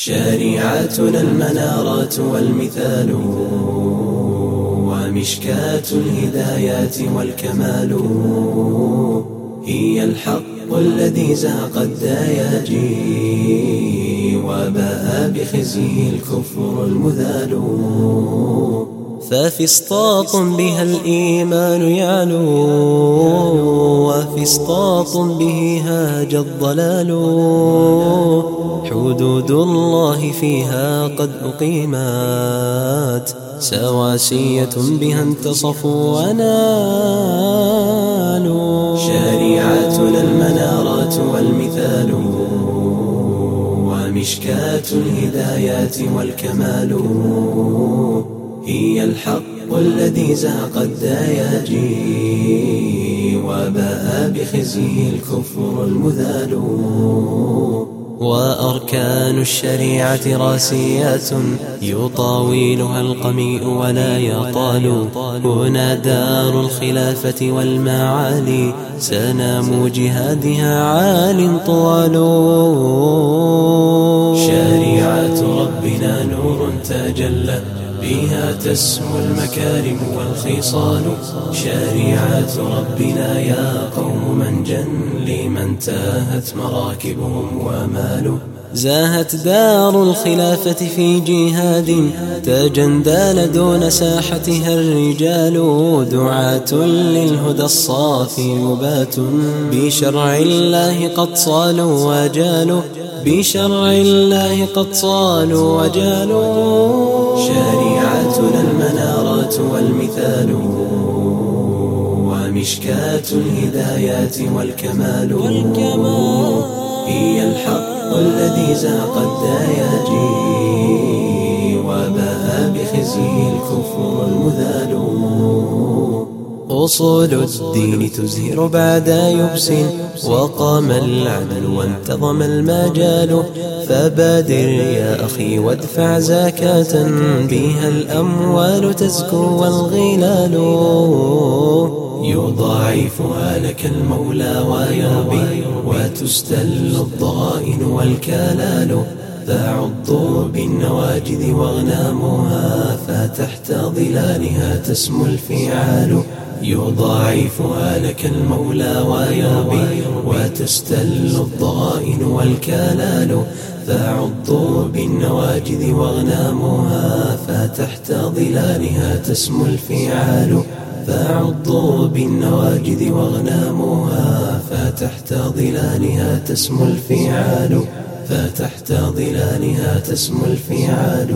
شريعتنا المنارات والمثال ومشكاة الهدايات والكمال هي الحق الذي زهق الدياجي وباء بخزيه الكفر المذال ففسطاط بها الإيمان يعلو وفسطاط به هاج الضلال. حدود الله فيها قد أقيمت. سواسية بها انتصفوا ونالوا. شريعتنا المنارات والمثال. ومشكاة الهدايات والكمال. هي الحق الذي زهق الدياجي وباء بخزيه الكفر المذال. وأركان الشريعة راسيات يطاويلها القميء ولا يطال. هنا دار الخلافة والمعالي سنام جهادها عال طوال. شريعة ربنا نور تجلى. بها تسمو المكارم والخصال. شريعة ربنا يا قوم من جن لمن تاهت مراكبهم ومالوا زاهت دار الخلافة في جهاد. تجندال دون ساحتها الرجال. دعاة للهدى الصافي مبات. بشرع الله قد صالوا وجالوا بشرع الله قد صالوا وجالوا. شريعتنا المنارات والمثال. ومشكاة الهدايات والكمال, هي الحق الذي زاق الدياجي وباء بخزي الكفر المذال. أصول الدين تزهر بعد يبس وقام العدل وانتظم المجال. فبادر يا أخي وادفع زكاة بها الأموال تزكو والغلال. يضاعفها لك المولى ويربي وتستل الضغائن والكلال. فعضوا بالنواجذ واغنامها فتحت ظلالها تسمو الفعال. يضاعفها لك المولى ويربي وتستل الضغائن والكلال فعضوا بالنواجذ واغنامها فتحت ظلالها تسمو الفعال. فعضوا بالنواجذ واغنامها فتحت ظلالها تسمو الفعال. فتحت ظلالها تسمو الفعال.